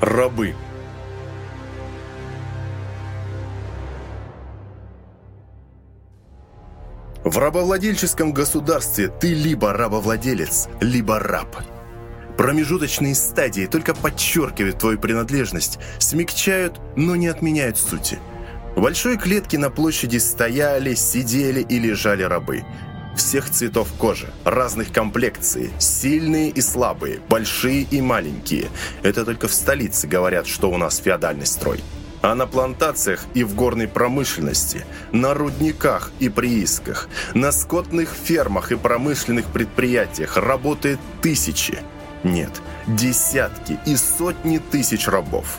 Рабы. В рабовладельческом государстве ты либо рабовладелец, либо раб. Промежуточные стадии только подчеркивают твою принадлежность, смягчают, но не отменяют сути. В большой клетке на площади стояли, сидели и лежали рабы – всех цветов кожи, разных комплекций, сильные и слабые, большие и маленькие. Это только в столице говорят, что у нас феодальный строй. А на плантациях и в горной промышленности, на рудниках и приисках, на скотных фермах и промышленных предприятиях работает тысячи, нет, десятки и сотни тысяч рабов.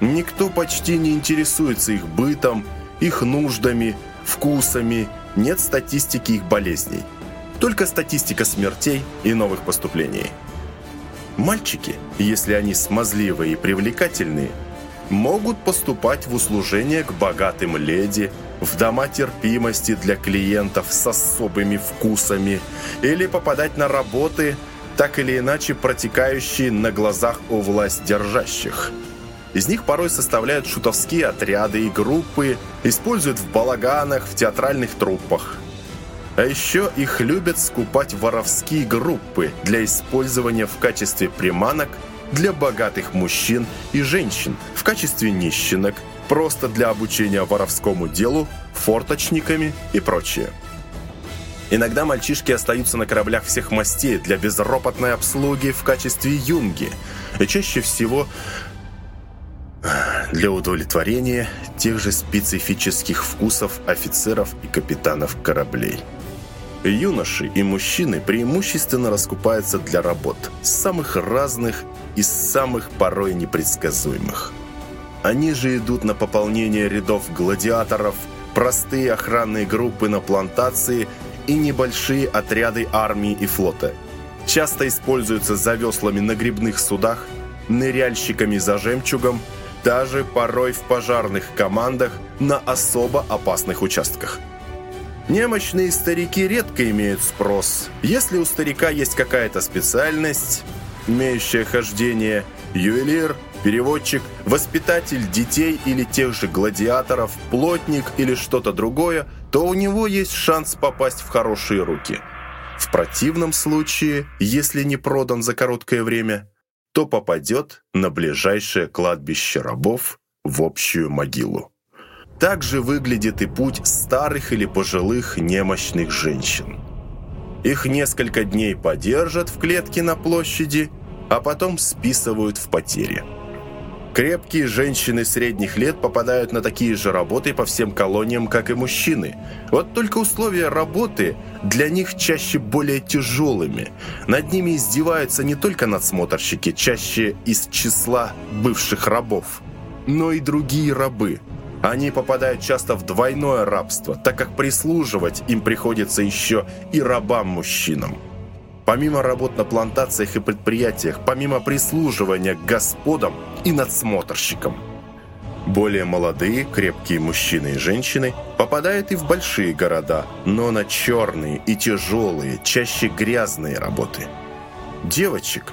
Никто почти не интересуется их бытом, их нуждами, вкусами нет статистики их болезней. Только статистика смертей и новых поступлений. Мальчики, если они смазливые и привлекательные, могут поступать в услужение к богатым леди, в дома терпимости для клиентов с особыми вкусами или попадать на работы, так или иначе протекающие на глазах у власть держащих – из них порой составляют шутовские отряды и группы, используют в балаганах, в театральных труппах. А еще их любят скупать воровские группы для использования в качестве приманок для богатых мужчин и женщин, в качестве нищенок, просто для обучения воровскому делу, форточниками и прочее. Иногда мальчишки остаются на кораблях всех мастей для безропотной обслуги в качестве юнги. И чаще всего для удовлетворения тех же специфических вкусов офицеров и капитанов кораблей. Юноши и мужчины преимущественно раскупаются для работ, самых разных и самых порой непредсказуемых. Они же идут на пополнение рядов гладиаторов, простые охранные группы на плантации и небольшие отряды армии и флота. Часто используются за веслами на грибных судах, ныряльщиками за жемчугом – даже порой в пожарных командах на особо опасных участках. Немощные старики редко имеют спрос. Если у старика есть какая-то специальность, имеющая хождение, ювелир, переводчик, воспитатель детей или тех же гладиаторов, плотник или что-то другое, то у него есть шанс попасть в хорошие руки. В противном случае, если не продан за короткое время, то попадет на ближайшее кладбище рабов в общую могилу. Так же выглядит и путь старых или пожилых немощных женщин. Их несколько дней подержат в клетке на площади, а потом списывают в потери. Крепкие женщины средних лет попадают на такие же работы по всем колониям, как и мужчины. Вот только условия работы для них чаще более тяжелыми. Над ними издеваются не только надсмотрщики, чаще из числа бывших рабов, но и другие рабы. Они попадают часто в двойное рабство, так как прислуживать им приходится еще и рабам-мужчинам. Помимо работ на плантациях и предприятиях, помимо прислуживания господам и надсмотрщикам. Более молодые, крепкие мужчины и женщины попадают и в большие города, но на черные и тяжелые, чаще грязные работы. Девочек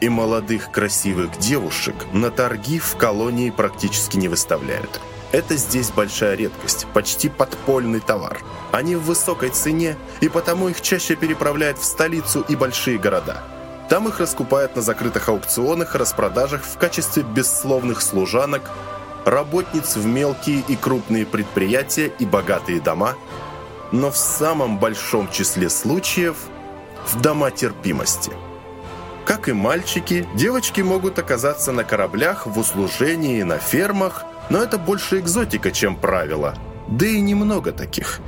и молодых красивых девушек на торги в колонии практически не выставляют. Это здесь большая редкость, почти подпольный товар. Они в высокой цене, и потому их чаще переправляют в столицу и большие города. Там их раскупают на закрытых аукционах и распродажах в качестве бессловных служанок, работниц в мелкие и крупные предприятия и богатые дома, но в самом большом числе случаев в дома терпимости. Как и мальчики, девочки могут оказаться на кораблях, в услужении, на фермах, но это больше экзотика, чем правило. Да и немного таких.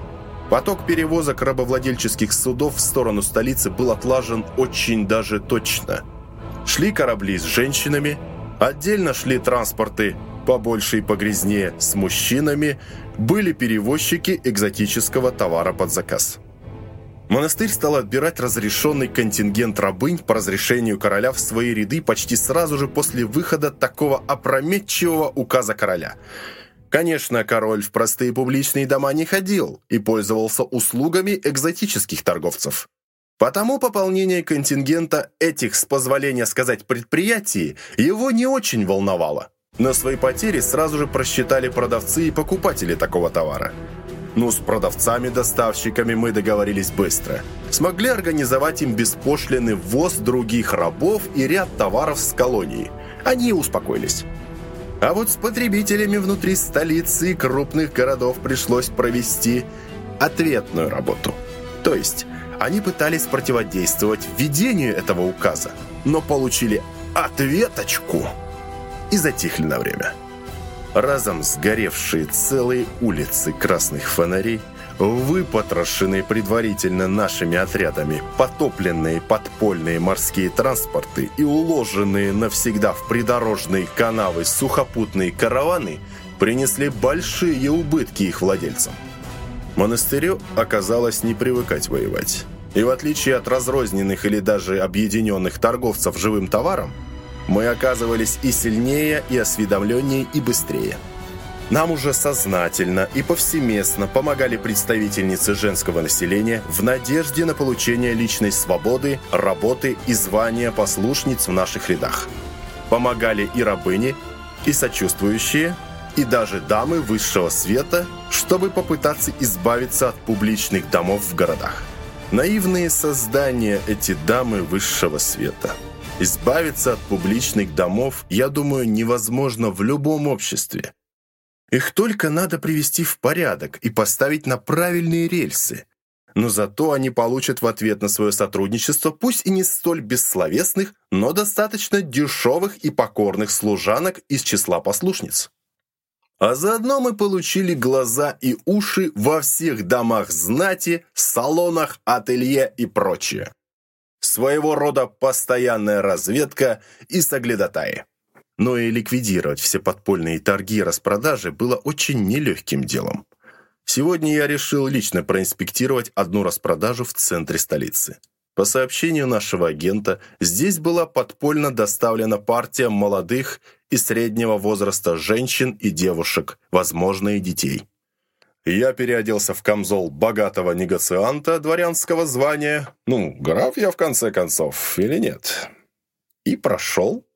Поток перевозок рабовладельческих судов в сторону столицы был отлажен очень даже точно. Шли корабли с женщинами, отдельно шли транспорты побольше и погрязнее с мужчинами, были перевозчики экзотического товара под заказ. Монастырь стал отбирать разрешенный контингент рабынь по разрешению короля в свои ряды почти сразу же после выхода такого опрометчивого указа короля. Конечно, король в простые публичные дома не ходил и пользовался услугами экзотических торговцев. Потому пополнение контингента этих, с позволения сказать, предприятий его не очень волновало. Но свои потери сразу же просчитали продавцы и покупатели такого товара. Ну, с продавцами-доставщиками мы договорились быстро. Смогли организовать им беспошлиный ввоз других рабов и ряд товаров с колонии. Они успокоились. А вот с потребителями внутри столицы и крупных городов пришлось провести ответную работу. То есть, они пытались противодействовать введению этого указа, но получили ответочку и затихли на время разом сгоревшие целые улицы красных фонарей, выпотрошенные предварительно нашими отрядами потопленные подпольные морские транспорты и уложенные навсегда в придорожные канавы сухопутные караваны принесли большие убытки их владельцам. Монастырю оказалось не привыкать воевать. И в отличие от разрозненных или даже объединенных торговцев живым товаром, мы оказывались и сильнее, и осведомленнее, и быстрее. Нам уже сознательно и повсеместно помогали представительницы женского населения в надежде на получение личной свободы, работы и звания послушниц в наших рядах. Помогали и рабыни, и сочувствующие, и даже дамы высшего света, чтобы попытаться избавиться от публичных домов в городах. Наивные создания эти дамы высшего света – Избавиться от публичных домов, я думаю, невозможно в любом обществе. Их только надо привести в порядок и поставить на правильные рельсы. Но зато они получат в ответ на свое сотрудничество пусть и не столь бессловесных, но достаточно дешевых и покорных служанок из числа послушниц. А заодно мы получили глаза и уши во всех домах знати, салонах, ателье и прочее своего рода постоянная разведка и соглядатаи. Но и ликвидировать все подпольные торги и распродажи было очень нелегким делом. Сегодня я решил лично проинспектировать одну распродажу в центре столицы. По сообщению нашего агента, здесь была подпольно доставлена партия молодых и среднего возраста женщин и девушек, возможно, и детей. Я переоделся в камзол богатого негацианта дворянского звания. Ну, граф я в конце концов, или нет? И прошел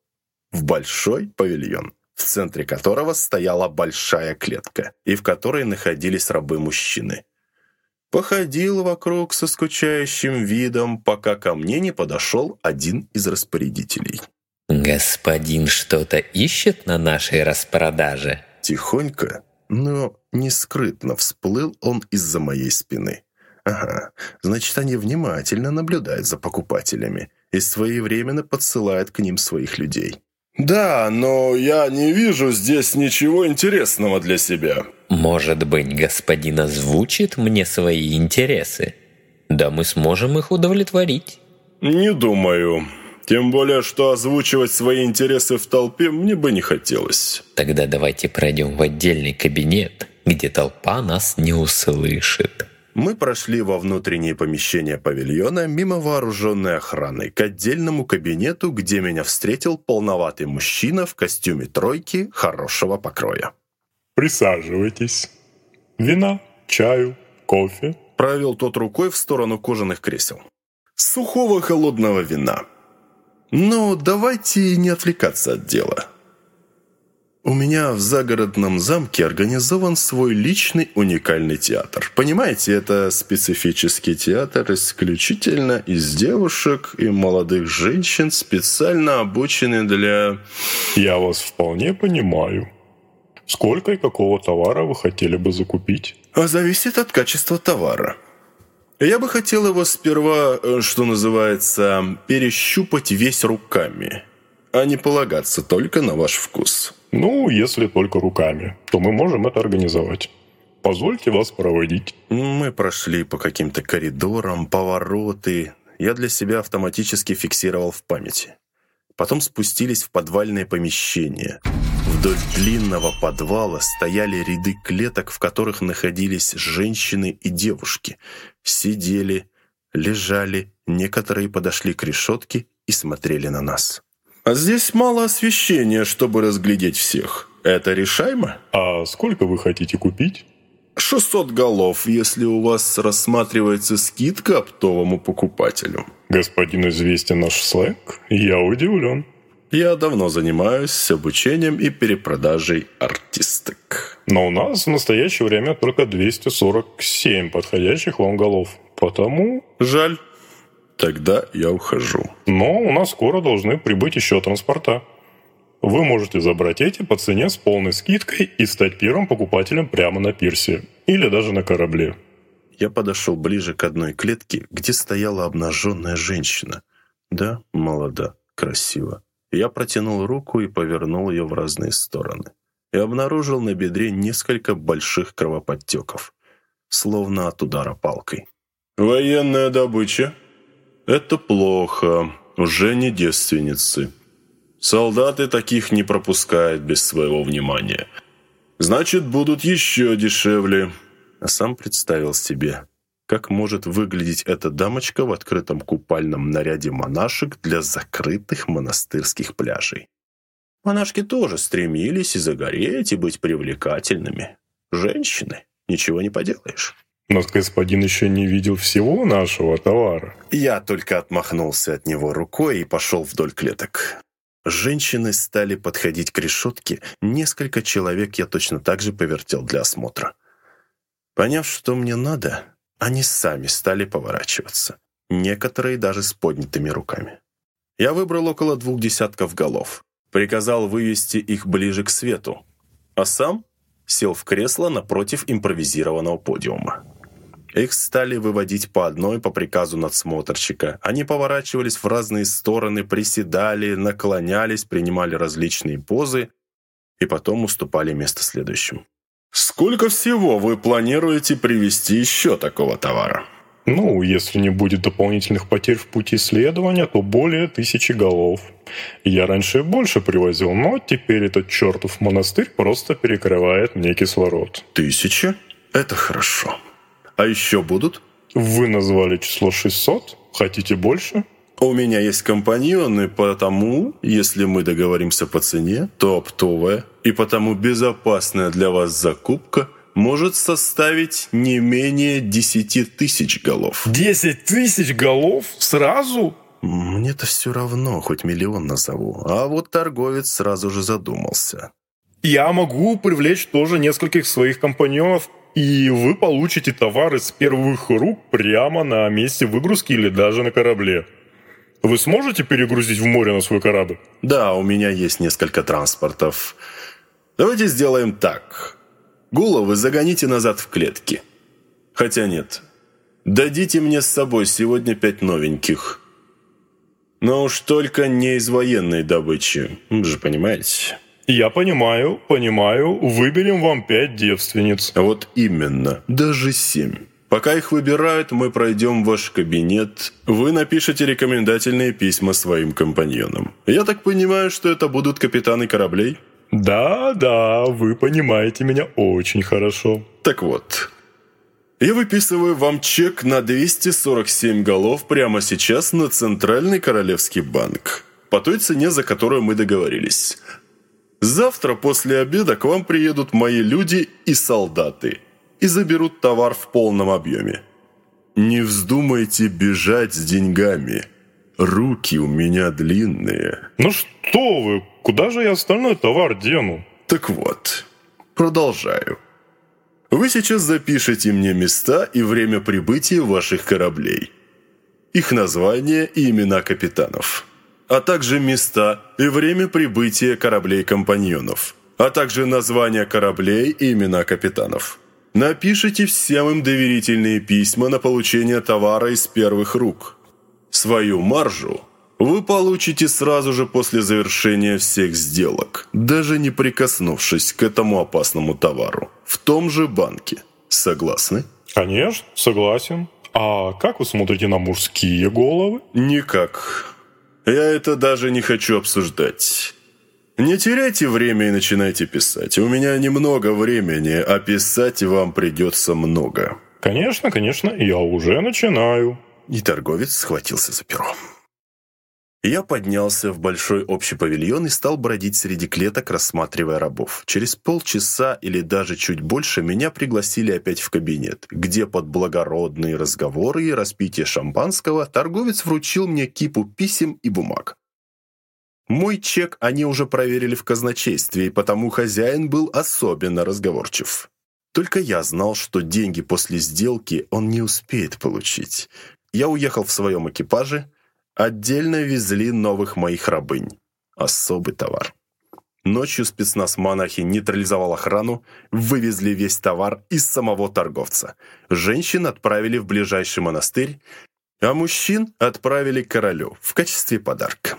в большой павильон, в центре которого стояла большая клетка, и в которой находились рабы-мужчины. Походил вокруг со скучающим видом, пока ко мне не подошел один из распорядителей. «Господин что-то ищет на нашей распродаже?» Тихонько, но нескрытно всплыл он из-за моей спины. Ага, значит, они внимательно наблюдают за покупателями и своевременно подсылают к ним своих людей. «Да, но я не вижу здесь ничего интересного для себя». «Может быть, господин озвучит мне свои интересы? Да мы сможем их удовлетворить». «Не думаю. Тем более, что озвучивать свои интересы в толпе мне бы не хотелось. Тогда давайте пройдем в отдельный кабинет, где толпа нас не услышит. Мы прошли во внутреннее помещение павильона мимо вооруженной охраны к отдельному кабинету, где меня встретил полноватый мужчина в костюме тройки хорошего покроя. «Присаживайтесь. Вина, чаю, кофе?» Провел тот рукой в сторону кожаных кресел. «Сухого холодного вина», но давайте не отвлекаться от дела. У меня в загородном замке организован свой личный уникальный театр. Понимаете, это специфический театр исключительно из девушек и молодых женщин, специально обученный для... Я вас вполне понимаю. Сколько и какого товара вы хотели бы закупить? А зависит от качества товара. Я бы хотел его сперва, э, что называется, перещупать весь руками, а не полагаться только на ваш вкус. Ну, если только руками, то мы можем это организовать. Позвольте вас проводить. Мы прошли по каким-то коридорам, повороты. Я для себя автоматически фиксировал в памяти. Потом спустились в подвальное помещение – Вдоль длинного подвала стояли ряды клеток, в которых находились женщины и девушки. Сидели, лежали, некоторые подошли к решетке и смотрели на нас. «А здесь мало освещения, чтобы разглядеть всех. Это решаемо?» «А сколько вы хотите купить?» 600 голов, если у вас рассматривается скидка оптовому покупателю. Господин известен наш сленг, я удивлен. Я давно занимаюсь обучением и перепродажей артисток. Но у нас в настоящее время только 247 подходящих вам голов. Потому... Жаль. Тогда я ухожу. Но у нас скоро должны прибыть еще транспорта. Вы можете забрать эти по цене с полной скидкой и стать первым покупателем прямо на пирсе. Или даже на корабле. Я подошел ближе к одной клетке, где стояла обнаженная женщина. Да, молода, красиво. Я протянул руку и повернул ее в разные стороны. И обнаружил на бедре несколько больших кровоподтеков, словно от удара палкой. «Военная добыча? Это плохо. Уже не девственницы. Солдаты таких не пропускают без своего внимания. Значит, будут еще дешевле». А сам представил себе, как может выглядеть эта дамочка в открытом купальном наряде монашек для закрытых монастырских пляжей. Монашки тоже стремились и загореть, и быть привлекательными. Женщины, ничего не поделаешь. Но господин еще не видел всего нашего товара. Я только отмахнулся от него рукой и пошел вдоль клеток. Женщины стали подходить к решетке. Несколько человек я точно так же повертел для осмотра. Поняв, что мне надо, они сами стали поворачиваться, некоторые даже с поднятыми руками. Я выбрал около двух десятков голов, приказал вывести их ближе к свету, а сам сел в кресло напротив импровизированного подиума. Их стали выводить по одной по приказу надсмотрщика. Они поворачивались в разные стороны, приседали, наклонялись, принимали различные позы и потом уступали место следующим. Сколько всего вы планируете привезти еще такого товара? Ну, если не будет дополнительных потерь в пути исследования, то более тысячи голов. Я раньше больше привозил, но теперь этот чертов монастырь просто перекрывает мне кислород. Тысяча? Это хорошо. А еще будут? Вы назвали число 600? Хотите больше? У меня есть компаньоны, потому, если мы договоримся по цене, то оптовая и потому безопасная для вас закупка может составить не менее 10 тысяч голов. 10 тысяч голов? Сразу? Мне-то все равно, хоть миллион назову. А вот торговец сразу же задумался. Я могу привлечь тоже нескольких своих компаньонов, и вы получите товары с первых рук прямо на месте выгрузки или даже на корабле. Вы сможете перегрузить в море на свой корабль? Да, у меня есть несколько транспортов. Давайте сделаем так. Головы загоните назад в клетки. Хотя нет. Дадите мне с собой сегодня пять новеньких. Но уж только не из военной добычи. Вы же понимаете? Я понимаю, понимаю. Выберем вам пять девственниц. Вот именно. Даже семь. Пока их выбирают, мы пройдем в ваш кабинет. Вы напишите рекомендательные письма своим компаньонам. Я так понимаю, что это будут капитаны кораблей? Да, да, вы понимаете меня очень хорошо. Так вот, я выписываю вам чек на 247 голов прямо сейчас на Центральный Королевский банк. По той цене, за которую мы договорились. Завтра после обеда к вам приедут мои люди и солдаты – и заберут товар в полном объеме. Не вздумайте бежать с деньгами. Руки у меня длинные. Ну что вы, куда же я остальной товар дену? Так вот, продолжаю. Вы сейчас запишите мне места и время прибытия ваших кораблей. Их названия и имена капитанов. А также места и время прибытия кораблей-компаньонов. А также названия кораблей и имена капитанов. Напишите всем им доверительные письма на получение товара из первых рук. Свою маржу вы получите сразу же после завершения всех сделок, даже не прикоснувшись к этому опасному товару, в том же банке. Согласны? Конечно, согласен. А как вы смотрите на мужские головы? Никак. Я это даже не хочу обсуждать. Не теряйте время и начинайте писать. У меня немного времени, а писать вам придется много. Конечно, конечно, я уже начинаю. И торговец схватился за перо. Я поднялся в большой общий павильон и стал бродить среди клеток, рассматривая рабов. Через полчаса или даже чуть больше меня пригласили опять в кабинет, где под благородные разговоры и распитие шампанского торговец вручил мне кипу писем и бумаг. Мой чек они уже проверили в казначействе, и потому хозяин был особенно разговорчив. Только я знал, что деньги после сделки он не успеет получить. Я уехал в своем экипаже, Отдельно везли новых моих рабынь. Особый товар. Ночью спецназ монахи нейтрализовал охрану, вывезли весь товар из самого торговца. Женщин отправили в ближайший монастырь, а мужчин отправили королю в качестве подарка.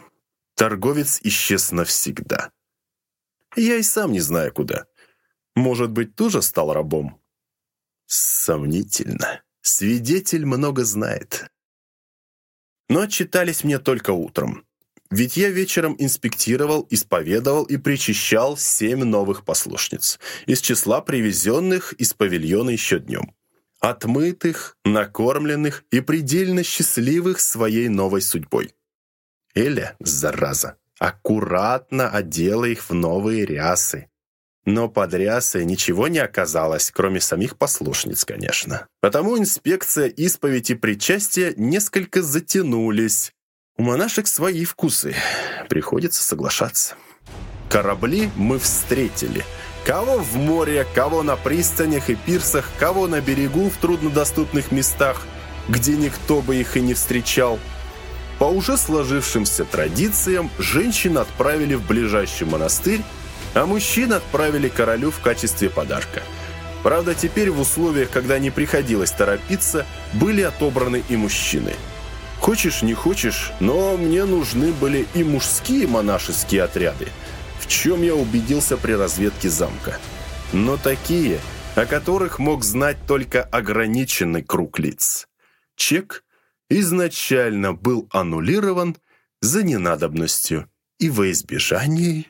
Торговец исчез навсегда. Я и сам не знаю куда. Может быть, тоже стал рабом? Сомнительно. Свидетель много знает но отчитались мне только утром. Ведь я вечером инспектировал, исповедовал и причащал семь новых послушниц из числа привезенных из павильона еще днем. Отмытых, накормленных и предельно счастливых своей новой судьбой. Эля, зараза, аккуратно одела их в новые рясы, но под рясой ничего не оказалось, кроме самих послушниц, конечно. Потому инспекция, исповедь и причастие несколько затянулись. У монашек свои вкусы. Приходится соглашаться. Корабли мы встретили. Кого в море, кого на пристанях и пирсах, кого на берегу в труднодоступных местах, где никто бы их и не встречал. По уже сложившимся традициям женщин отправили в ближайший монастырь, а мужчин отправили королю в качестве подарка. Правда, теперь в условиях, когда не приходилось торопиться, были отобраны и мужчины. Хочешь, не хочешь, но мне нужны были и мужские монашеские отряды, в чем я убедился при разведке замка. Но такие, о которых мог знать только ограниченный круг лиц. Чек изначально был аннулирован за ненадобностью и во избежание